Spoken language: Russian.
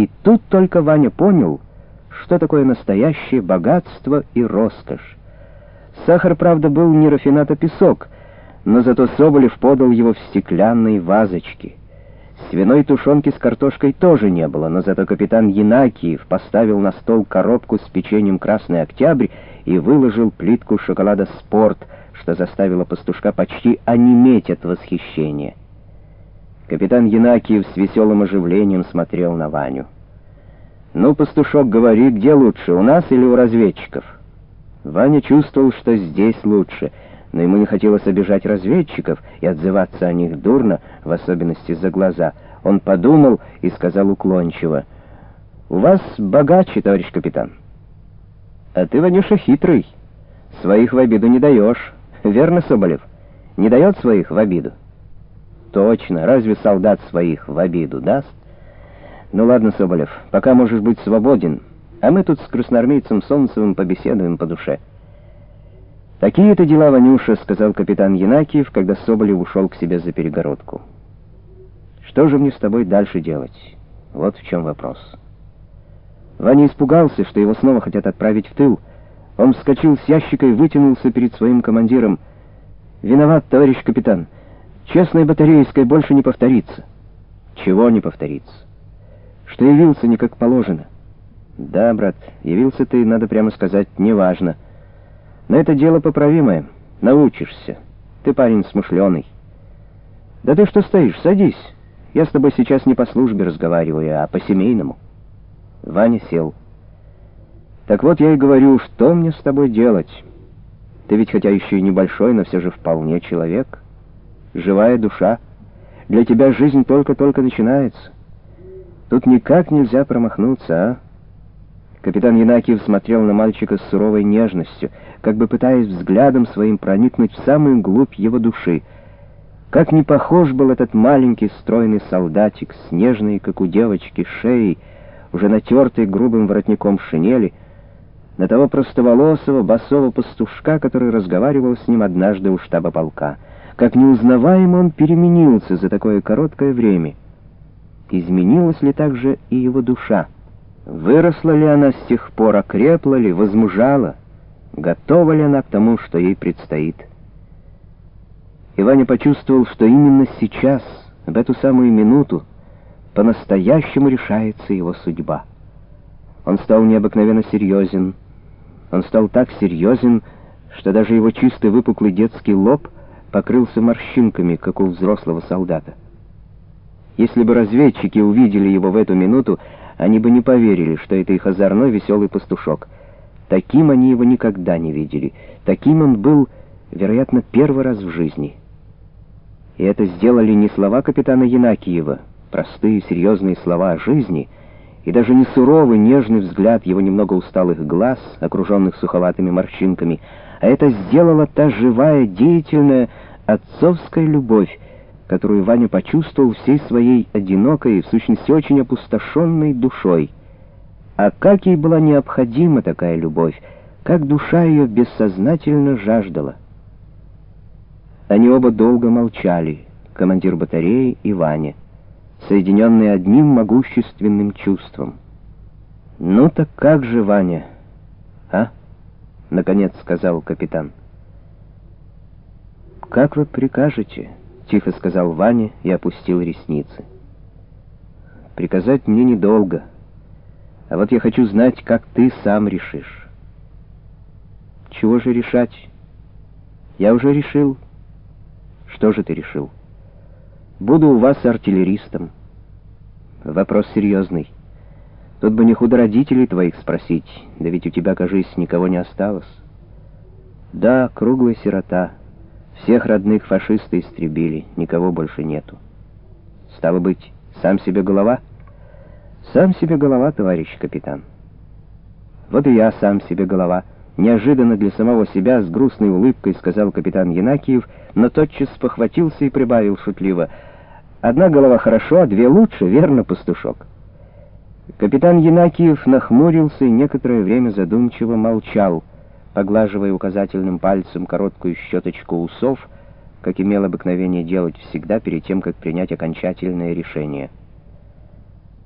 И тут только Ваня понял, что такое настоящее богатство и роскошь. Сахар, правда, был не рафинат, а песок, но зато Соболев подал его в стеклянной вазочке. Свиной тушенки с картошкой тоже не было, но зато капитан Янакиев поставил на стол коробку с печеньем «Красный Октябрь» и выложил плитку шоколада «Спорт», что заставило пастушка почти онеметь от восхищения. Капитан Янакиев с веселым оживлением смотрел на Ваню. «Ну, пастушок, говори, где лучше, у нас или у разведчиков?» Ваня чувствовал, что здесь лучше, но ему не хотелось обижать разведчиков и отзываться о них дурно, в особенности за глаза. Он подумал и сказал уклончиво, «У вас богаче, товарищ капитан». «А ты, Ванюша, хитрый, своих в обиду не даешь. Верно, Соболев? Не дает своих в обиду?» Точно, разве солдат своих в обиду даст? Ну ладно, Соболев, пока можешь быть свободен, а мы тут с красноармейцем Солнцевым побеседуем по душе. «Такие-то дела, Ванюша», — сказал капитан Янакиев, когда Соболев ушел к себе за перегородку. «Что же мне с тобой дальше делать? Вот в чем вопрос». Ваня испугался, что его снова хотят отправить в тыл. Он вскочил с ящика и вытянулся перед своим командиром. «Виноват, товарищ капитан». Честной батарейской больше не повторится. Чего не повторится? Что явился не как положено. Да, брат, явился ты, надо прямо сказать, неважно. Но это дело поправимое. Научишься. Ты парень смышленый. Да ты что стоишь? Садись. Я с тобой сейчас не по службе разговариваю, а по-семейному. Ваня сел. Так вот я и говорю, что мне с тобой делать? Ты ведь хотя еще и небольшой, но все же вполне человек живая душа. Для тебя жизнь только-только начинается. Тут никак нельзя промахнуться, а? Капитан Янакиев смотрел на мальчика с суровой нежностью, как бы пытаясь взглядом своим проникнуть в самую глубь его души. Как не похож был этот маленький стройный солдатик с нежной, как у девочки, шеей, уже натертой грубым воротником шинели, на того простоволосого, басового пастушка, который разговаривал с ним однажды у штаба полка — как неузнаваемо он переменился за такое короткое время. Изменилась ли также и его душа? Выросла ли она с тех пор, окрепла ли, возмужала? Готова ли она к тому, что ей предстоит? И Ваня почувствовал, что именно сейчас, в эту самую минуту, по-настоящему решается его судьба. Он стал необыкновенно серьезен. Он стал так серьезен, что даже его чистый выпуклый детский лоб — покрылся морщинками, как у взрослого солдата. Если бы разведчики увидели его в эту минуту, они бы не поверили, что это их озорной веселый пастушок. Таким они его никогда не видели. Таким он был, вероятно, первый раз в жизни. И это сделали не слова капитана Янакиева, простые серьезные слова о жизни, и даже не суровый нежный взгляд его немного усталых глаз, окруженных суховатыми морщинками, а это сделала та живая, деятельная, отцовская любовь, которую Ваня почувствовал всей своей одинокой и, в сущности, очень опустошенной душой. А как ей была необходима такая любовь, как душа ее бессознательно жаждала. Они оба долго молчали, командир батареи и Ваня, соединенные одним могущественным чувством. «Ну так как же, Ваня, а?» — наконец сказал капитан. «Как вы прикажете?» — тихо сказал Ваня и опустил ресницы. «Приказать мне недолго, а вот я хочу знать, как ты сам решишь». «Чего же решать?» «Я уже решил». «Что же ты решил?» «Буду у вас артиллеристом». «Вопрос серьезный». Тут бы не худо родителей твоих спросить, да ведь у тебя, кажись, никого не осталось. Да, круглая сирота. Всех родных фашисты истребили, никого больше нету. Стало быть, сам себе голова? Сам себе голова, товарищ капитан. Вот и я сам себе голова. Неожиданно для самого себя с грустной улыбкой сказал капитан Янакиев, но тотчас похватился и прибавил шутливо. Одна голова хорошо, а две лучше, верно, пастушок? Капитан Янакиев нахмурился и некоторое время задумчиво молчал, поглаживая указательным пальцем короткую щеточку усов, как имел обыкновение делать всегда перед тем, как принять окончательное решение —